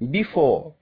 before